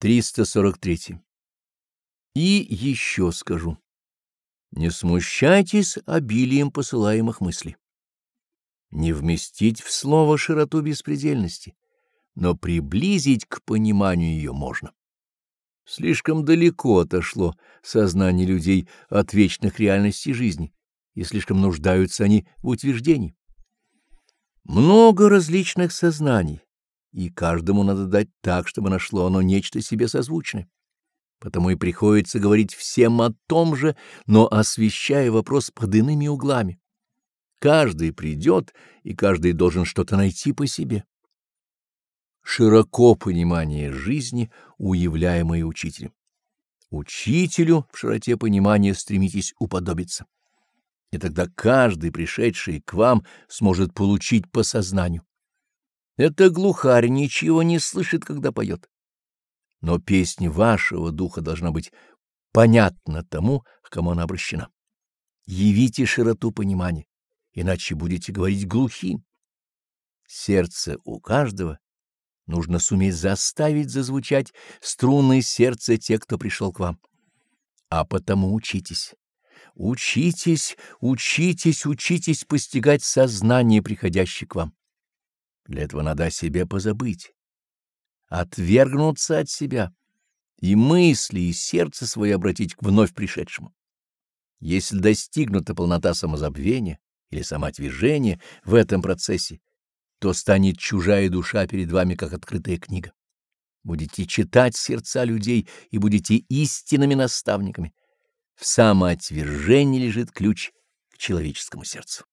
343. И еще скажу. Не смущайтесь обилием посылаемых мыслей. Не вместить в слово широту беспредельности, но приблизить к пониманию ее можно. Слишком далеко отошло сознание людей от вечных реальностей жизни, и слишком нуждаются они в утверждении. Много различных сознаний, и каждому надо дать так, чтобы нашло оно нечто себе созвучное. Потому и приходится говорить всем о том же, но освещая вопрос под иными углами. Каждый придет, и каждый должен что-то найти по себе. Широко понимание жизни, уявляемое учителем. Учителю в широте понимания стремитесь уподобиться. И тогда каждый, пришедший к вам, сможет получить по сознанию. Это глухарь ничего не слышит, когда поет. Но песня вашего духа должна быть понятна тому, к кому она обращена. Явите широту понимания, иначе будете говорить глухим. Сердце у каждого нужно суметь заставить зазвучать струны сердца тех, кто пришел к вам. А потому учитесь. Учитесь, учитесь, учитесь постигать сознание, приходящее к вам. Для этого надо о себе позабыть, отвергнуться от себя и мысли, и сердце свое обратить к вновь пришедшему. Если достигнута полнота самозабвения или самоотвержения в этом процессе, то станет чужая душа перед вами, как открытая книга. Будете читать сердца людей и будете истинными наставниками. В самоотвержении лежит ключ к человеческому сердцу.